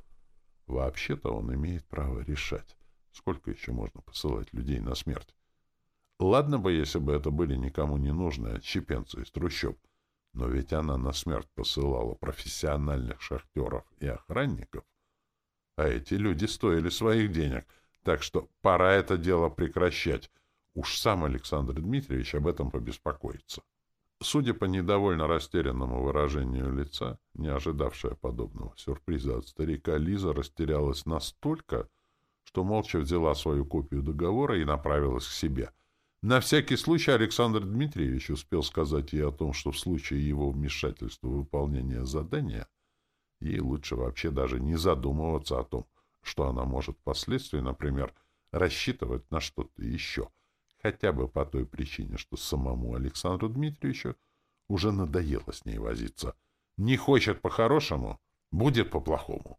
Вообще-то он имеет право решать, сколько еще можно посылать людей на смерть. Ладно бы, если бы это были никому не нужные отщепенцы из трущоб, но ведь она на смерть посылала профессиональных шахтеров и охранников, а эти люди стоили своих денег, так что пора это дело прекращать. Уж сам Александр Дмитриевич об этом побеспокоится. Судя по недовольно растерянному выражению лица, не ожидавшая подобного сюрприза от старика, Лиза растерялась настолько, что молча взяла свою копию договора и направилась к себе. На всякий случай Александр Дмитриевич успел сказать ей о том, что в случае его вмешательства в выполнение задания Ей лучше вообще даже не задумываться о том, что она может впоследствии, например, рассчитывать на что-то еще, хотя бы по той причине, что самому Александру Дмитриевичу уже надоело с ней возиться. Не хочет по-хорошему, будет по-плохому.